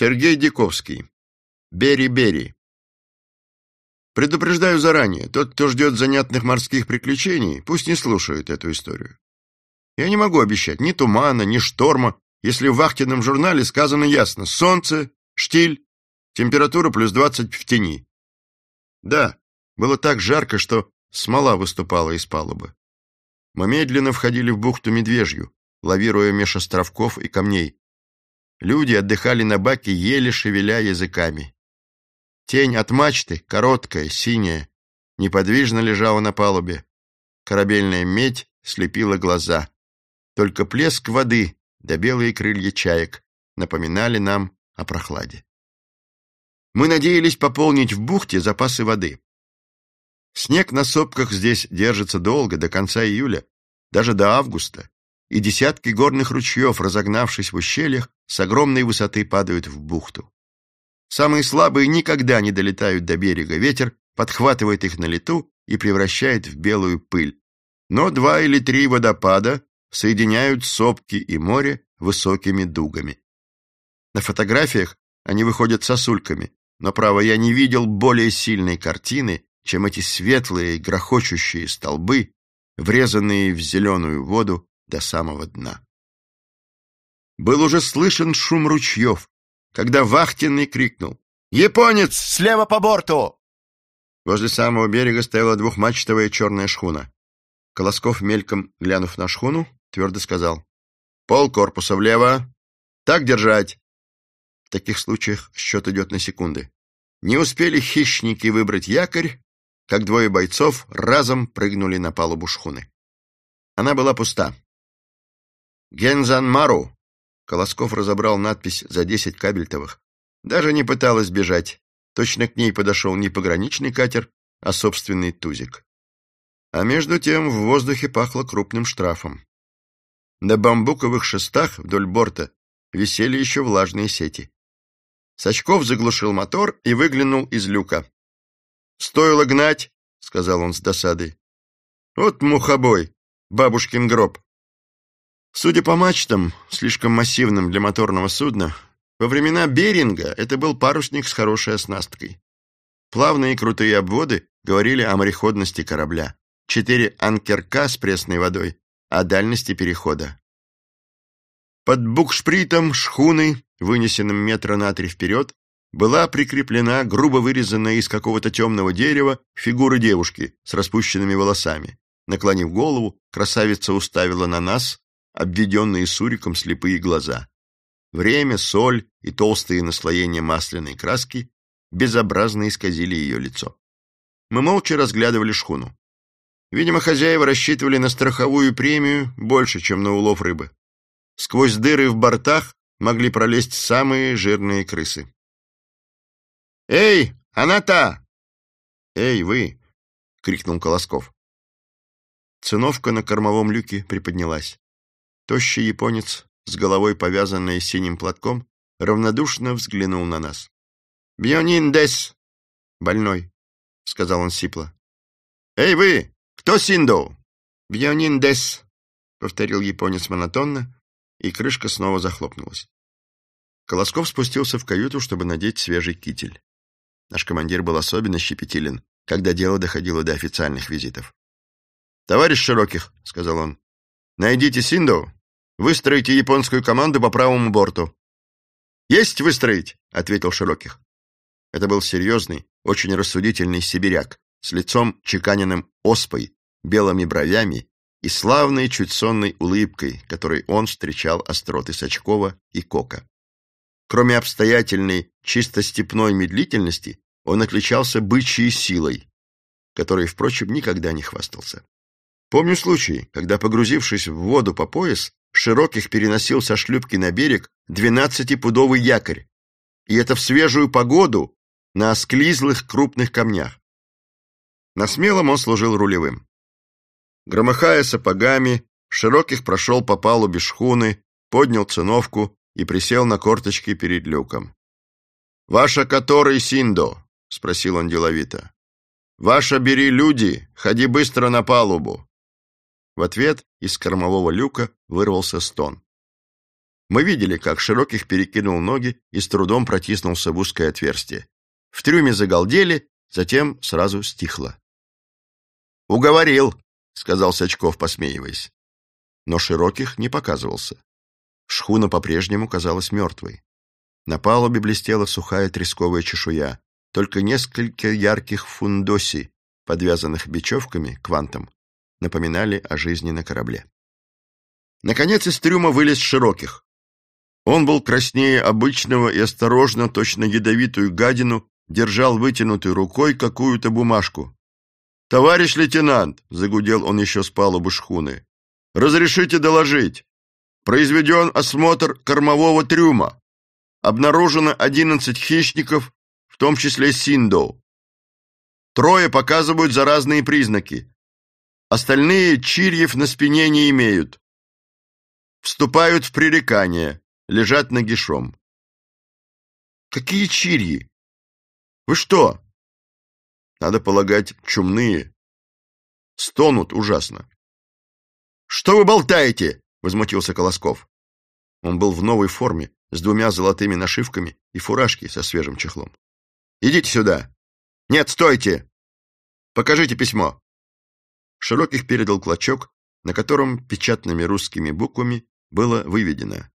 Сергей Диковский. Бери-бери. Предупреждаю заранее, тот, кто ждет занятных морских приключений, пусть не слушает эту историю. Я не могу обещать ни тумана, ни шторма, если в вахтенном журнале сказано ясно «Солнце, штиль, температура плюс двадцать в тени». Да, было так жарко, что смола выступала из палубы. Мы медленно входили в бухту Медвежью, лавируя меж островков и камней. Люди отдыхали на баке, еле шевеля языками. Тень от мачты, короткая, синяя, неподвижно лежала на палубе. Корабельная медь слепила глаза. Только плеск воды да белые крылья чаек напоминали нам о прохладе. Мы надеялись пополнить в бухте запасы воды. Снег на сопках здесь держится долго, до конца июля, даже до августа, и десятки горных ручьев, разогнавшись в ущельях, с огромной высоты падают в бухту. Самые слабые никогда не долетают до берега, ветер подхватывает их на лету и превращает в белую пыль. Но два или три водопада соединяют сопки и море высокими дугами. На фотографиях они выходят сосульками, но, право, я не видел более сильной картины, чем эти светлые, грохочущие столбы, врезанные в зеленую воду до самого дна. Был уже слышен шум ручьев, когда вахтенный крикнул «Японец! Слева по борту!» Возле самого берега стояла двухмачтовая черная шхуна. Колосков, мельком глянув на шхуну, твердо сказал. «Пол корпуса влево. Так держать!» В таких случаях счет идет на секунды. Не успели хищники выбрать якорь, как двое бойцов разом прыгнули на палубу шхуны. Она была пуста. «Гензан Мару!» Колосков разобрал надпись за десять кабельтовых. Даже не пыталась бежать. Точно к ней подошел не пограничный катер, а собственный тузик. А между тем в воздухе пахло крупным штрафом. На бамбуковых шестах вдоль борта висели еще влажные сети. Сачков заглушил мотор и выглянул из люка. «Стоило гнать», — сказал он с досадой. «Вот мухобой, бабушкин гроб». Судя по мачтам, слишком массивным для моторного судна, во времена Беринга это был парусник с хорошей оснасткой. Плавные крутые обводы говорили о мореходности корабля. Четыре анкерка с пресной водой, о дальности перехода. Под букшпритом шхуны, вынесенным метра на три вперед, была прикреплена грубо вырезанная из какого-то темного дерева фигура девушки с распущенными волосами. Наклонив голову, красавица уставила на нас обведенные суриком слепые глаза. Время, соль и толстые наслоения масляной краски безобразно исказили ее лицо. Мы молча разглядывали шхуну. Видимо, хозяева рассчитывали на страховую премию больше, чем на улов рыбы. Сквозь дыры в бортах могли пролезть самые жирные крысы. «Эй, она-та!» «Эй, вы!» — крикнул Колосков. Циновка на кормовом люке приподнялась. Тощий японец, с головой повязанной синим платком, равнодушно взглянул на нас. «Бьонин дес!» «Больной», — сказал он сипло. «Эй, вы! Кто Синдоу?» «Бьонин дес!» — повторил японец монотонно, и крышка снова захлопнулась. Колосков спустился в каюту, чтобы надеть свежий китель. Наш командир был особенно щепетилен, когда дело доходило до официальных визитов. «Товарищ Широких», — сказал он, — «найдите Синдо, выстроите японскую команду по правому борту». «Есть выстроить», — ответил Широких. Это был серьезный, очень рассудительный сибиряк, с лицом чеканенным оспой, белыми бровями и славной, чуть сонной улыбкой, которой он встречал остроты Сачкова и Кока. Кроме обстоятельной, чисто степной медлительности, он отличался бычьей силой, которой, впрочем, никогда не хвастался. Помню случай, когда, погрузившись в воду по пояс, Широких переносил со шлюпки на берег двенадцатипудовый якорь, и это в свежую погоду на осклизлых крупных камнях. На смелом он служил рулевым. Громыхая сапогами, Широких прошел по палубе шхуны, поднял циновку и присел на корточки перед люком. «Ваша который Синдо?» — спросил он деловито. «Ваша бери люди, ходи быстро на палубу». В ответ из кормового люка вырвался стон. Мы видели, как Широких перекинул ноги и с трудом протиснулся в узкое отверстие. В трюме загалдели, затем сразу стихло. «Уговорил», — сказал Сачков, посмеиваясь. Но Широких не показывался. Шхуна по-прежнему казалась мертвой. На палубе блестела сухая тресковая чешуя. Только несколько ярких фундосий, подвязанных бечевками, квантом, напоминали о жизни на корабле. Наконец из трюма вылез Широких. Он был краснее обычного и осторожно, точно ядовитую гадину, держал вытянутой рукой какую-то бумажку. «Товарищ лейтенант!» — загудел он еще с палубы шхуны. «Разрешите доложить. Произведен осмотр кормового трюма. Обнаружено одиннадцать хищников, в том числе синдоу. Трое показывают заразные признаки. Остальные чирьев на спине не имеют. Вступают в пререкание лежат нагишом. Какие чирьи? Вы что? Надо полагать, чумные. Стонут ужасно. Что вы болтаете? Возмутился Колосков. Он был в новой форме, с двумя золотыми нашивками и фуражки со свежим чехлом. «Идите сюда!» «Нет, стойте! Покажите письмо!» Широких передал клочок, на котором печатными русскими буквами было выведено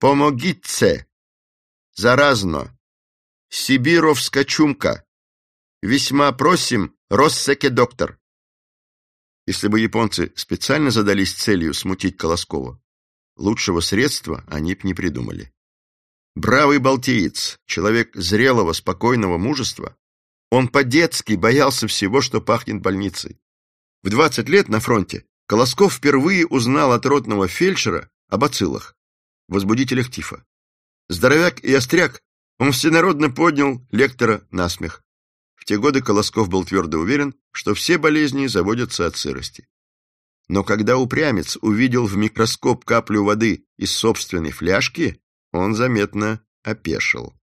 Помогите! Заразно! Сибировская чумка! Весьма просим, Россеке доктор!» Если бы японцы специально задались целью смутить Колоскова, лучшего средства они б не придумали. Бравый балтиец, человек зрелого, спокойного мужества, он по-детски боялся всего, что пахнет больницей. В 20 лет на фронте Колосков впервые узнал от ротного фельдшера о бациллах возбудителях тифа. Здоровяк и остряк, он всенародно поднял лектора на смех. В те годы Колосков был твердо уверен, что все болезни заводятся от сырости. Но когда упрямец увидел в микроскоп каплю воды из собственной фляжки, он заметно опешил.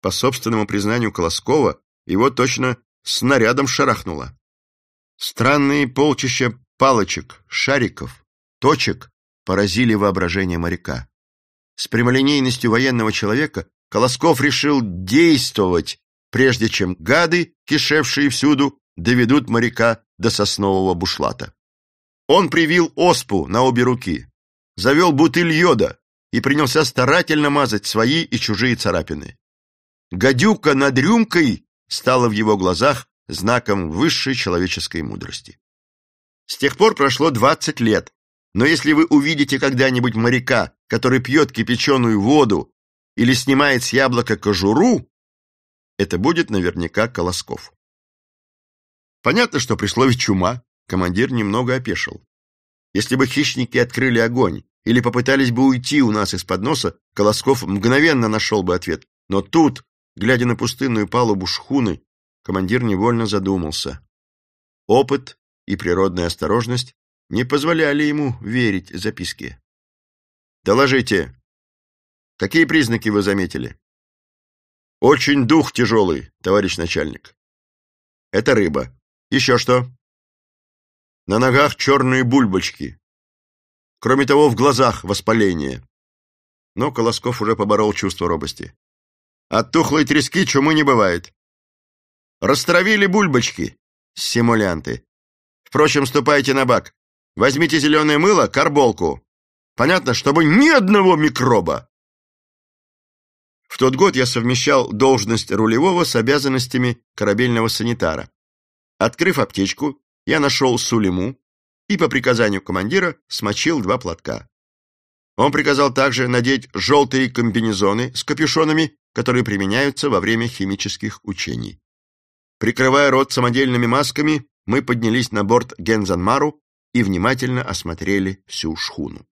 По собственному признанию Колоскова, его точно снарядом шарахнуло. Странные полчища палочек, шариков, точек поразили воображение моряка. С прямолинейностью военного человека Колосков решил действовать, прежде чем гады, кишевшие всюду, доведут моряка до соснового бушлата. Он привил оспу на обе руки, завел бутыль йода и принялся старательно мазать свои и чужие царапины. Гадюка над рюмкой стала в его глазах знаком высшей человеческой мудрости. С тех пор прошло двадцать лет, но если вы увидите когда-нибудь моряка, который пьет кипяченую воду или снимает с яблока кожуру, это будет наверняка Колосков. Понятно, что при слове «чума» командир немного опешил. Если бы хищники открыли огонь или попытались бы уйти у нас из-под носа, Колосков мгновенно нашел бы ответ. Но тут, глядя на пустынную палубу шхуны, командир невольно задумался. Опыт и природная осторожность не позволяли ему верить записке. «Доложите. Какие признаки вы заметили?» «Очень дух тяжелый, товарищ начальник». «Это рыба. Еще что?» «На ногах черные бульбочки. Кроме того, в глазах воспаление». Но Колосков уже поборол чувство робости. «От тухлой трески чумы не бывает». «Растравили бульбочки, симулянты. Впрочем, ступайте на бак. Возьмите зеленое мыло, карболку. Понятно, чтобы ни одного микроба. В тот год я совмещал должность рулевого с обязанностями корабельного санитара. Открыв аптечку, я нашел сулиму и по приказанию командира смочил два платка. Он приказал также надеть желтые комбинезоны с капюшонами, которые применяются во время химических учений. Прикрывая рот самодельными масками, мы поднялись на борт Гензанмару и внимательно осмотрели всю шхуну.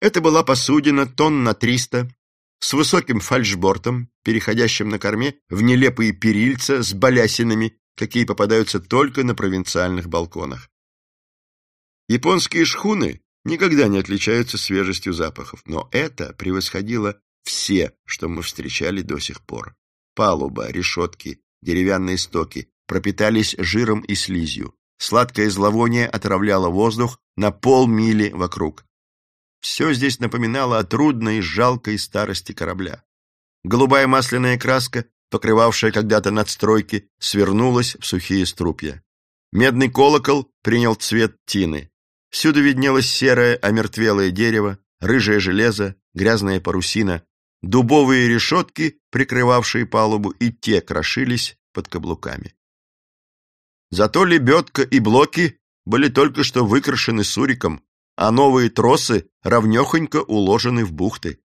Это была посудина тонн на триста, с высоким фальшбортом, переходящим на корме в нелепые перильца с балясинами, какие попадаются только на провинциальных балконах. Японские шхуны никогда не отличаются свежестью запахов, но это превосходило все, что мы встречали до сих пор. Палуба, решетки, деревянные стоки пропитались жиром и слизью. Сладкое зловоние отравляло воздух на полмили вокруг. Все здесь напоминало о трудной и жалкой старости корабля. Голубая масляная краска, покрывавшая когда-то надстройки, свернулась в сухие струпья. Медный колокол принял цвет тины. Всюду виднелось серое, омертвелое дерево, рыжее железо, грязная парусина. Дубовые решетки, прикрывавшие палубу, и те крошились под каблуками. Зато лебедка и блоки были только что выкрашены суриком, а новые тросы равнехонько уложены в бухты.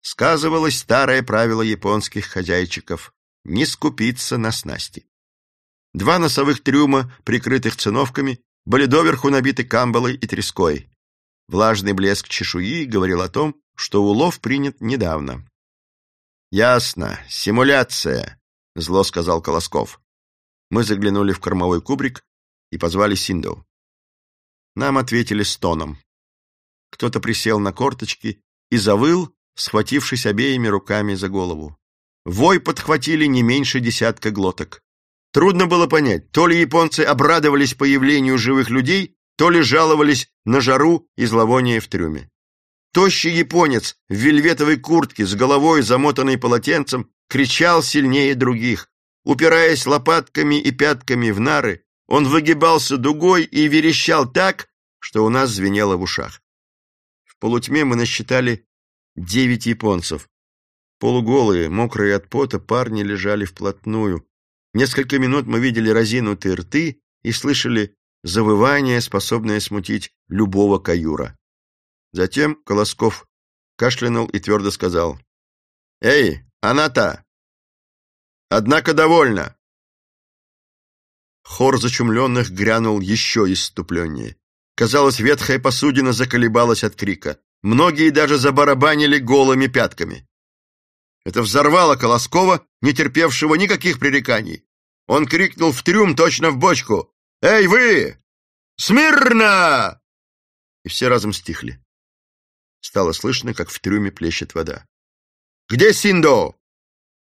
Сказывалось старое правило японских хозяйчиков — не скупиться на снасти. Два носовых трюма, прикрытых циновками, были доверху набиты камбалой и треской. Влажный блеск чешуи говорил о том, что улов принят недавно. «Ясно, симуляция», — зло сказал Колосков. Мы заглянули в кормовой кубрик и позвали Синдоу. Нам ответили стоном. Кто-то присел на корточки и завыл, схватившись обеими руками за голову. Вой подхватили не меньше десятка глоток. Трудно было понять, то ли японцы обрадовались появлению живых людей, то ли жаловались на жару и зловоние в трюме. Тощий японец в вельветовой куртке с головой, замотанной полотенцем, кричал сильнее других. Упираясь лопатками и пятками в нары, он выгибался дугой и верещал так, что у нас звенело в ушах. В полутьме мы насчитали девять японцев. Полуголые, мокрые от пота, парни лежали вплотную, Несколько минут мы видели разинутые рты и слышали завывание, способное смутить любого каюра. Затем Колосков кашлянул и твердо сказал. «Эй, она-то! Однако довольно!» Хор зачумленных грянул еще иступленнее. Казалось, ветхая посудина заколебалась от крика. Многие даже забарабанили голыми пятками. Это взорвало Колоскова, не терпевшего никаких пререканий. Он крикнул в трюм точно в бочку. «Эй, вы! Смирно!» И все разом стихли. Стало слышно, как в трюме плещет вода. «Где Синдо?»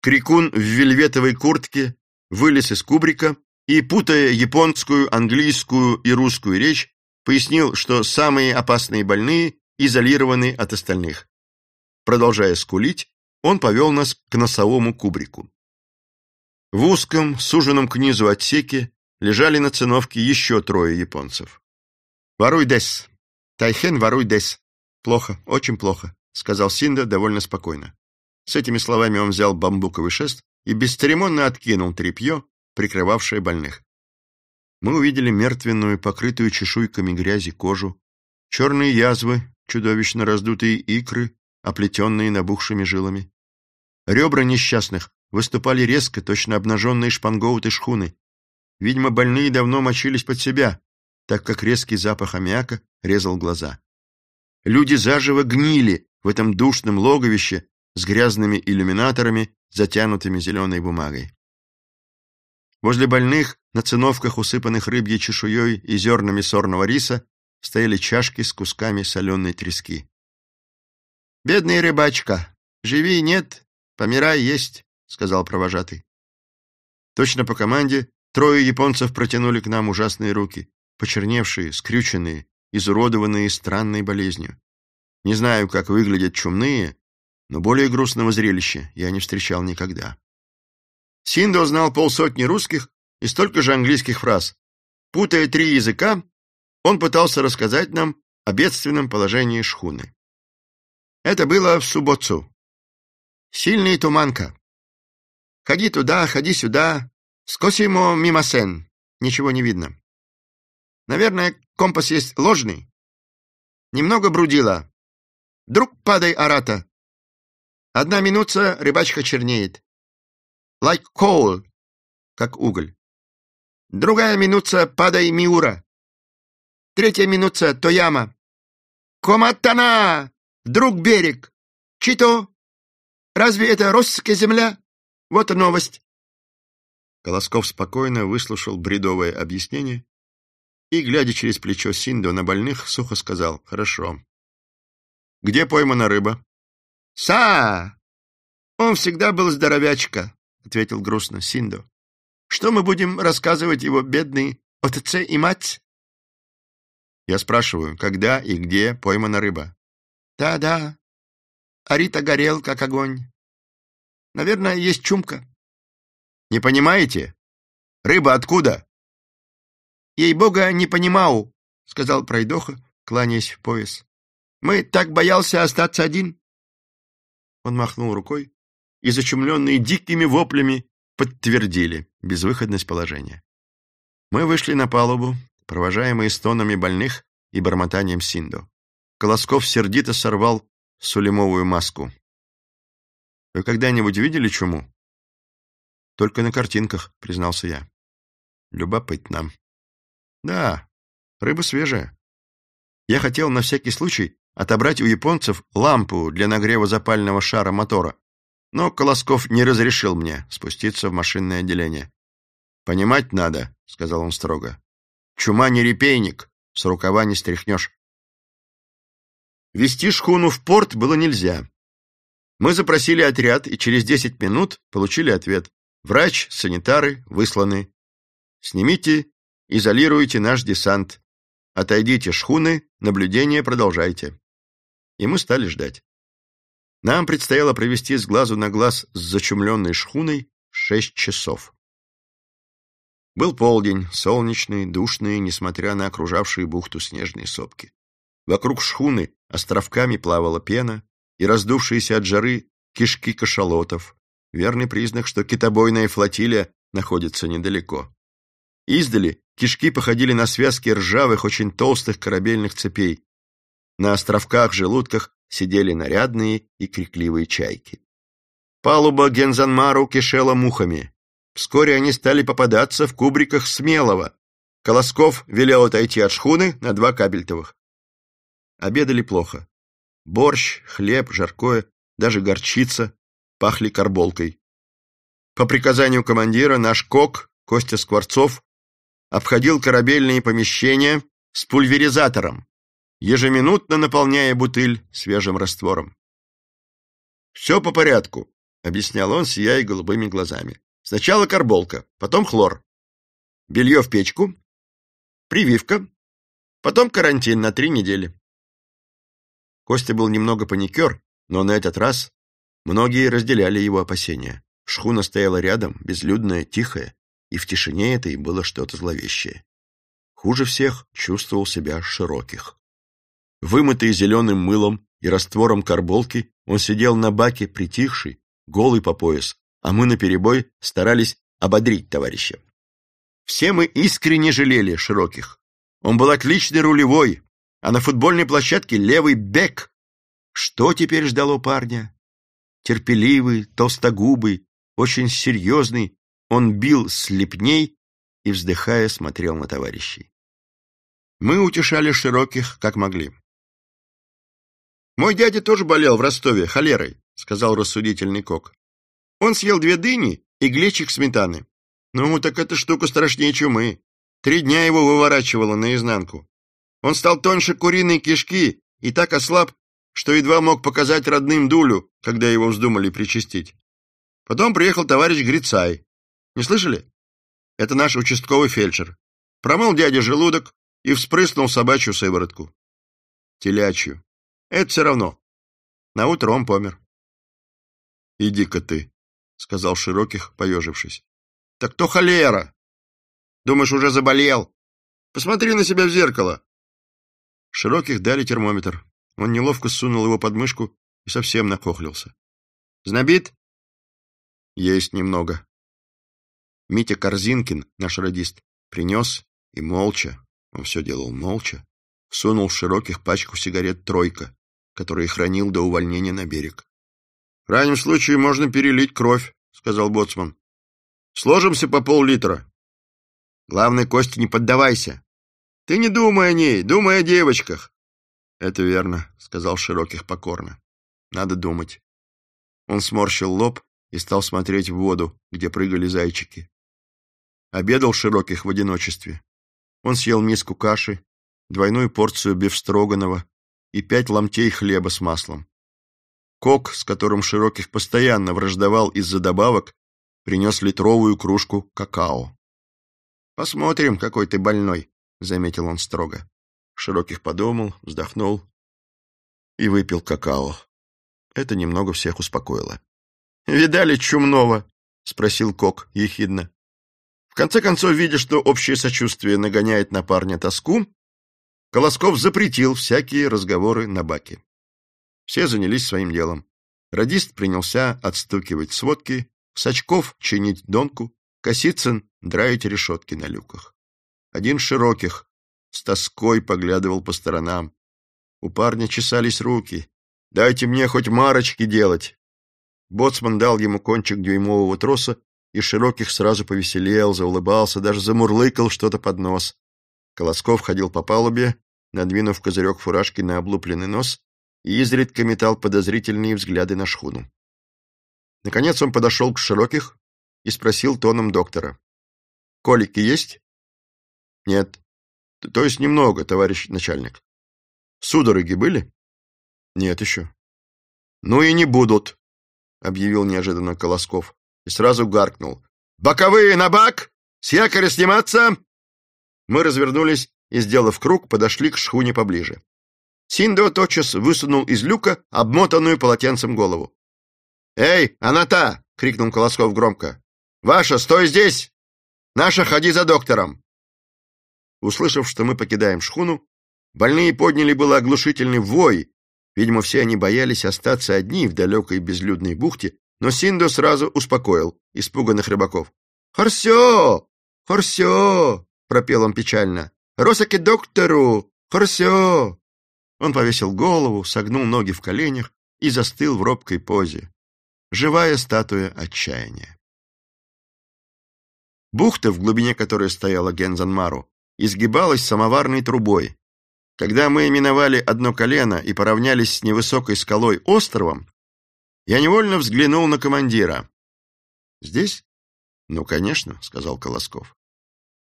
Крикун в вельветовой куртке вылез из кубрика и, путая японскую, английскую и русскую речь, пояснил, что самые опасные больные изолированы от остальных. Продолжая скулить, он повел нас к носовому кубрику. В узком, суженном к низу отсеке лежали на циновке еще трое японцев. «Воруй дес! Тайхен, воруй дес!» «Плохо, очень плохо», — сказал Синда довольно спокойно. С этими словами он взял бамбуковый шест и бесцеремонно откинул тряпье, прикрывавшее больных. Мы увидели мертвенную, покрытую чешуйками грязи кожу, черные язвы, чудовищно раздутые икры, оплетенные набухшими жилами. Ребра несчастных выступали резко, точно обнаженные шпангоуты шхуны. Видимо, больные давно мочились под себя, так как резкий запах аммиака резал глаза. Люди заживо гнили в этом душном логовище с грязными иллюминаторами, затянутыми зеленой бумагой. Возле больных, на циновках, усыпанных рыбьей чешуей и зернами сорного риса, стояли чашки с кусками соленой трески. «Бедный рыбачка! Живи нет, помирай есть!» — сказал провожатый. Точно по команде трое японцев протянули к нам ужасные руки, почерневшие, скрюченные, изуродованные странной болезнью. Не знаю, как выглядят чумные, но более грустного зрелища я не встречал никогда. Синдо знал полсотни русских и столько же английских фраз. Путая три языка, он пытался рассказать нам о бедственном положении шхуны. Это было в субботу. Сильный туманка. Ходи туда, ходи сюда. Скосимо мимасен. Ничего не видно. Наверное, компас есть ложный. Немного брудила. Вдруг падай, арата. Одна минута, рыбачка чернеет. Like coal, как уголь. Другая минута, падай, миура. Третья минута, тояма. Коматана! Вдруг берег. Чито. Разве это росская земля? Вот и новость. Колосков спокойно выслушал бредовое объяснение и, глядя через плечо Синдо на больных, сухо сказал «Хорошо». «Где поймана рыба?» «Са! Он всегда был здоровячка», — ответил грустно Синдо. «Что мы будем рассказывать его, бедный отце и мать?» Я спрашиваю, когда и где поймана рыба. Да-да. Арита горел, как огонь. Наверное, есть чумка. Не понимаете? Рыба откуда? Ей-бога, не понимаю, сказал пройдоха, кланяясь в пояс. Мы так боялся остаться один. Он махнул рукой, и зачумленные дикими воплями подтвердили безвыходность положения. Мы вышли на палубу, провожаемые стонами больных и бормотанием Синду. Колосков сердито сорвал сулемовую маску. «Вы когда-нибудь видели чуму?» «Только на картинках», — признался я. «Любопытно». «Да, рыба свежая. Я хотел на всякий случай отобрать у японцев лампу для нагрева запального шара мотора, но Колосков не разрешил мне спуститься в машинное отделение. «Понимать надо», — сказал он строго. «Чума не репейник, с рукава не стряхнешь». Вести шхуну в порт было нельзя. Мы запросили отряд и через десять минут получили ответ. Врач, санитары высланы. Снимите, изолируйте наш десант. Отойдите шхуны, наблюдение продолжайте. И мы стали ждать. Нам предстояло провести с глазу на глаз с зачумленной шхуной шесть часов. Был полдень, солнечный, душный, несмотря на окружавшие бухту снежные сопки. Вокруг шхуны островками плавала пена и раздувшиеся от жары кишки кашалотов, верный признак, что китобойная флотилия находится недалеко. Издали кишки походили на связки ржавых, очень толстых корабельных цепей. На островках, желудках сидели нарядные и крикливые чайки. Палуба Гензанмару кишела мухами. Вскоре они стали попадаться в кубриках Смелого. Колосков велел отойти от шхуны на два кабельтовых. Обедали плохо. Борщ, хлеб, жаркое, даже горчица пахли карболкой. По приказанию командира наш кок, Костя Скворцов, обходил корабельные помещения с пульверизатором, ежеминутно наполняя бутыль свежим раствором. «Все по порядку», — объяснял он, сияя голубыми глазами. «Сначала карболка, потом хлор. Белье в печку, прививка, потом карантин на три недели». Костя был немного паникер, но на этот раз многие разделяли его опасения. Шхуна стояла рядом, безлюдная, тихая, и в тишине этой было что-то зловещее. Хуже всех чувствовал себя Широких. Вымытый зеленым мылом и раствором карболки, он сидел на баке, притихший, голый по пояс, а мы наперебой старались ободрить товарища. Все мы искренне жалели Широких. Он был отличный рулевой, а на футбольной площадке левый бек. Что теперь ждало парня? Терпеливый, толстогубый, очень серьезный, он бил слепней и, вздыхая, смотрел на товарищей. Мы утешали Широких, как могли. «Мой дядя тоже болел в Ростове холерой», — сказал рассудительный кок. «Он съел две дыни и глечик сметаны. Ну, так эта штука страшнее чумы. Три дня его выворачивало наизнанку. Он стал тоньше куриной кишки и так ослаб, что едва мог показать родным дулю, когда его вздумали причастить. Потом приехал товарищ Грицай. Не слышали? Это наш участковый фельдшер. Промыл дядя желудок и вспрыснул собачью сыворотку. Телячью. Это все равно. На утро он помер. «Иди-ка ты», — сказал Широких, поежившись. «Так то холера! Думаешь, уже заболел? Посмотри на себя в зеркало!» Широких дали термометр. Он неловко сунул его под мышку и совсем нахохлился. «Знобит?» «Есть немного». Митя Корзинкин, наш радист, принес и молча, он все делал молча, сунул в широких пачку сигарет «Тройка», которые хранил до увольнения на берег. — В крайнем случае можно перелить кровь, — сказал боцман. — Сложимся по пол-литра. — Главное, Костя, не поддавайся. Ты не думай о ней, думай о девочках. — Это верно, — сказал Широких покорно. — Надо думать. Он сморщил лоб и стал смотреть в воду, где прыгали зайчики. Обедал Широких в одиночестве. Он съел миску каши, двойную порцию бифстроганова, и пять ломтей хлеба с маслом. Кок, с которым Широких постоянно враждовал из-за добавок, принес литровую кружку какао. «Посмотрим, какой ты больной», — заметил он строго. Широких подумал, вздохнул. и выпил какао. Это немного всех успокоило. «Видали чумного?» — спросил Кок ехидно. Конце концов, видя, что общее сочувствие нагоняет на парня тоску, Колосков запретил всякие разговоры на баке. Все занялись своим делом. Радист принялся отстукивать сводки, Сачков чинить донку, Косицын драить решетки на люках. Один Широких с тоской поглядывал по сторонам. У парня чесались руки. «Дайте мне хоть марочки делать!» Боцман дал ему кончик дюймового троса, и Широких сразу повеселел, заулыбался, даже замурлыкал что-то под нос. Колосков ходил по палубе, надвинув козырек фуражки на облупленный нос, и изредка метал подозрительные взгляды на шхуну. Наконец он подошел к Широких и спросил тоном доктора. «Колики есть?» «Нет». «То есть немного, товарищ начальник». «Судороги были?» «Нет еще». «Ну и не будут», — объявил неожиданно Колосков и сразу гаркнул. «Боковые на бак! С якоря сниматься!» Мы развернулись и, сделав круг, подошли к шхуне поближе. Синдо тотчас высунул из люка обмотанную полотенцем голову. «Эй, Аната!» — крикнул Колосков громко. «Ваша, стой здесь! Наша, ходи за доктором!» Услышав, что мы покидаем шхуну, больные подняли было оглушительный вой. Видимо, все они боялись остаться одни в далекой безлюдной бухте, но Синдо сразу успокоил испуганных рыбаков. «Хорсё! Хорсё!» — пропел он печально. «Росаки доктору! Хорсё!» Он повесил голову, согнул ноги в коленях и застыл в робкой позе. Живая статуя отчаяния. Бухта, в глубине которой стояла Гензанмару, изгибалась самоварной трубой. Когда мы именовали одно колено и поравнялись с невысокой скалой островом, я невольно взглянул на командира. «Здесь?» «Ну, конечно», — сказал Колосков.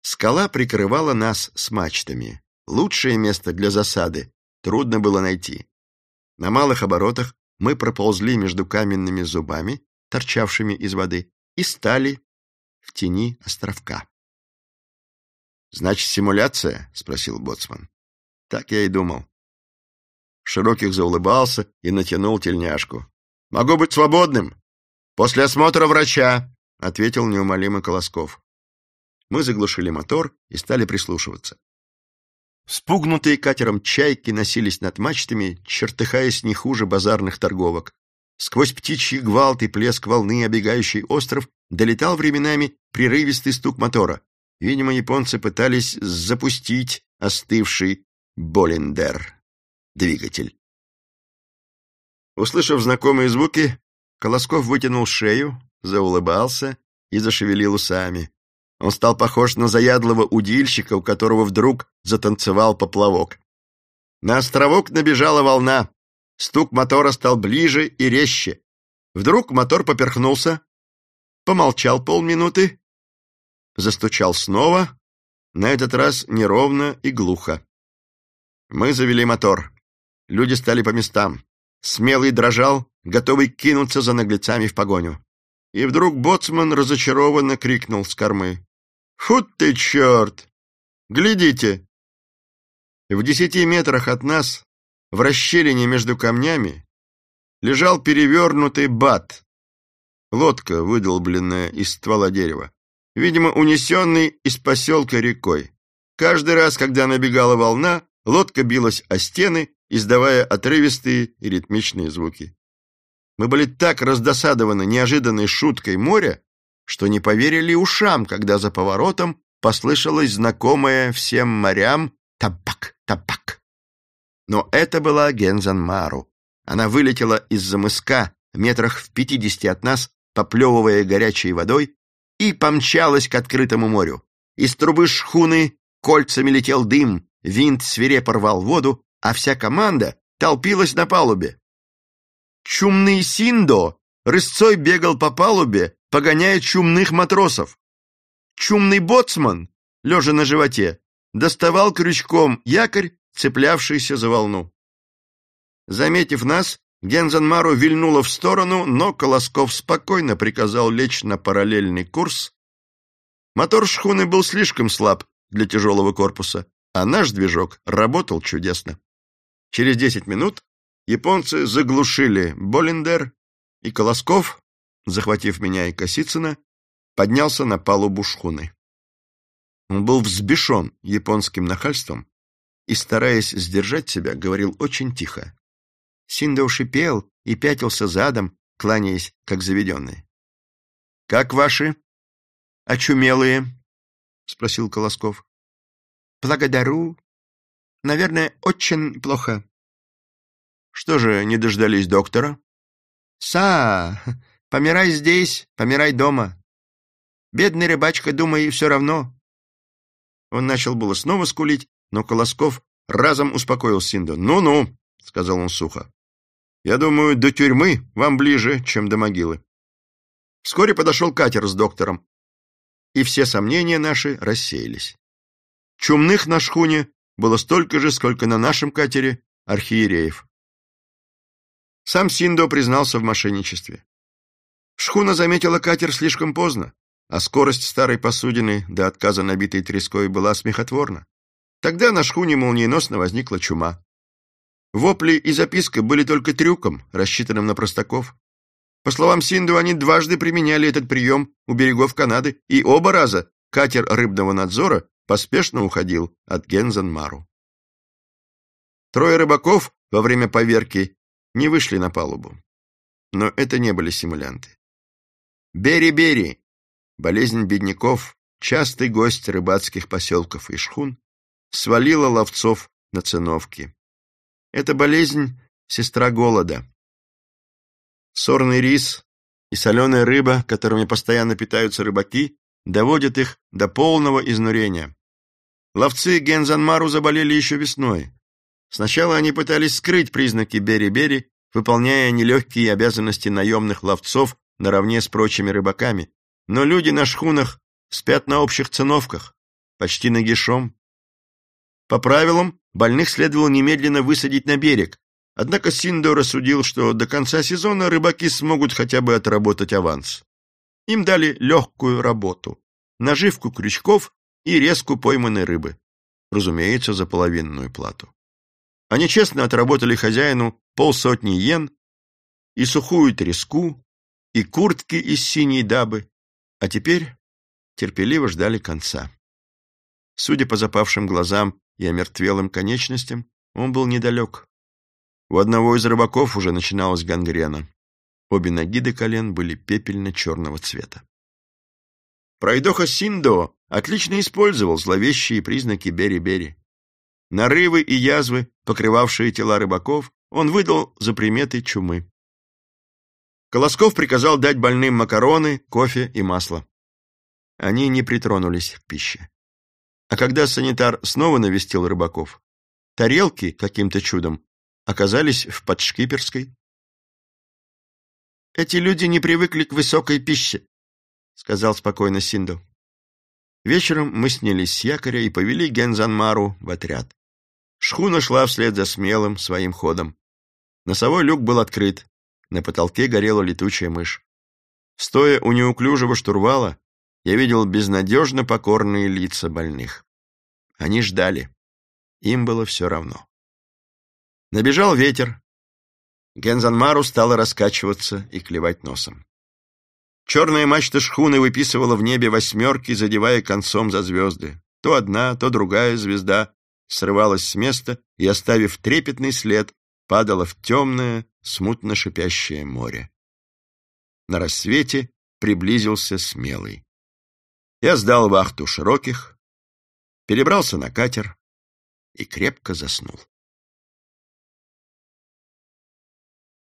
Скала прикрывала нас с мачтами. Лучшее место для засады трудно было найти. На малых оборотах мы проползли между каменными зубами, торчавшими из воды, и стали в тени островка. «Значит, симуляция?» — спросил Боцман. «Так я и думал». Широких заулыбался и натянул тельняшку. «Могу быть свободным. После осмотра врача», — ответил неумолимый Колосков. Мы заглушили мотор и стали прислушиваться. Спугнутые катером чайки носились над мачтами, чертыхаясь не хуже базарных торговок. Сквозь птичий гвалт и плеск волны, обегающий остров, долетал временами прерывистый стук мотора. Видимо, японцы пытались запустить остывший Болендер двигатель. Услышав знакомые звуки, Колосков вытянул шею, заулыбался и зашевелил усами. Он стал похож на заядлого удильщика, у которого вдруг затанцевал поплавок. На островок набежала волна. Стук мотора стал ближе и резче. Вдруг мотор поперхнулся, помолчал полминуты, застучал снова, на этот раз неровно и глухо. Мы завели мотор. Люди стали по местам. Смелый дрожал, готовый кинуться за наглецами в погоню. И вдруг боцман разочарованно крикнул с кормы. «Фу ты, черт! Глядите!» В десяти метрах от нас, в расщелине между камнями, лежал перевернутый бат. Лодка, выдолбленная из ствола дерева. Видимо, унесенный из поселка рекой. Каждый раз, когда набегала волна, лодка билась о стены, издавая отрывистые и ритмичные звуки. Мы были так раздосадованы неожиданной шуткой моря, что не поверили ушам, когда за поворотом послышалось знакомое всем морям «табак, табак». Но это была Гензанмару. Она вылетела из-за мыска метрах в пятидесяти от нас, поплевывая горячей водой, и помчалась к открытому морю. Из трубы шхуны кольцами летел дым, винт свирепо рвал воду, а вся команда толпилась на палубе. Чумный Синдо рысцой бегал по палубе, погоняя чумных матросов. Чумный боцман, лежа на животе, доставал крючком якорь, цеплявшийся за волну. Заметив нас, Гензенмару вильнула в сторону, но Колосков спокойно приказал лечь на параллельный курс. Мотор шхуны был слишком слаб для тяжелого корпуса, а наш движок работал чудесно. Через десять минут японцы заглушили Боллендер, и Колосков, захватив меня и Косицына, поднялся на палубу шхуны. Он был взбешен японским нахальством и, стараясь сдержать себя, говорил очень тихо. Синдо шипел и пятился задом, кланяясь, как заведенный. — Как ваши? — Очумелые? — спросил Колосков. — Благодарю. Наверное, очень плохо. — Что же, не дождались доктора? — Са, помирай здесь, помирай дома. Бедный рыбачка, думаю, все равно. Он начал было снова скулить, но Колосков разом успокоил Синда. «Ну-ну», — сказал он сухо. «Я думаю, до тюрьмы вам ближе, чем до могилы». Вскоре подошел катер с доктором, и все сомнения наши рассеялись. Чумных на шхуне было столько же, сколько на нашем катере архиереев. Сам Синдо признался в мошенничестве. Шхуна заметила катер слишком поздно, а скорость старой посудины до отказа набитой треской была смехотворна. Тогда на шхуне молниеносно возникла чума. Вопли и записка были только трюком, рассчитанным на простаков. По словам Синду, они дважды применяли этот прием у берегов Канады, и оба раза катер рыбного надзора поспешно уходил от Гензенмару. Трое рыбаков во время поверки не вышли на палубу. Но это не были симулянты. Бери-бери, болезнь бедняков, частый гость рыбацких поселков и шхун, свалила ловцов на циновки. Эта болезнь — сестра голода. Сорный рис и соленая рыба, которыми постоянно питаются рыбаки, доводят их до полного изнурения. Ловцы Гензанмару заболели еще весной. Сначала они пытались скрыть признаки бери-бери, выполняя нелегкие обязанности наемных ловцов наравне с прочими рыбаками, но люди на шхунах спят на общих циновках, почти нагишом. По правилам, больных следовало немедленно высадить на берег, однако Синдо рассудил, что до конца сезона рыбаки смогут хотя бы отработать аванс. Им дали легкую работу – наживку крючков и резку пойманной рыбы, разумеется, за половинную плату. Они честно отработали хозяину полсотни йен и сухую треску, и куртки из синей дабы, а теперь терпеливо ждали конца. Судя по запавшим глазам и омертвелым конечностям, он был недалек. У одного из рыбаков уже начиналась гангрена. Обе ноги до колен были пепельно-черного цвета. Пройдоха Синдо отлично использовал зловещие признаки Бери-Бери. Нарывы и язвы, покрывавшие тела рыбаков, он выдал за приметы чумы. Колосков приказал дать больным макароны, кофе и масло. Они не притронулись к пище. А когда санитар снова навестил рыбаков, тарелки каким-то чудом оказались в подшкиперской. «Эти люди не привыкли к высокой пище», — сказал спокойно Синду. Вечером мы снялись с якоря и повели Гензанмару в отряд. Шхуна шла вслед за смелым своим ходом. Носовой люк был открыт, на потолке горела летучая мышь. Стоя у неуклюжего штурвала, я видел безнадежно покорные лица больных. Они ждали. Им было все равно. Набежал ветер. Гензанмару стала раскачиваться и клевать носом. Черная мачта шхуны выписывала в небе восьмерки, задевая концом за звезды. То одна, то другая звезда срывалась с места и, оставив трепетный след, падала в темное, смутно шипящее море. На рассвете приблизился смелый. Я сдал вахту широких, перебрался на катер и крепко заснул.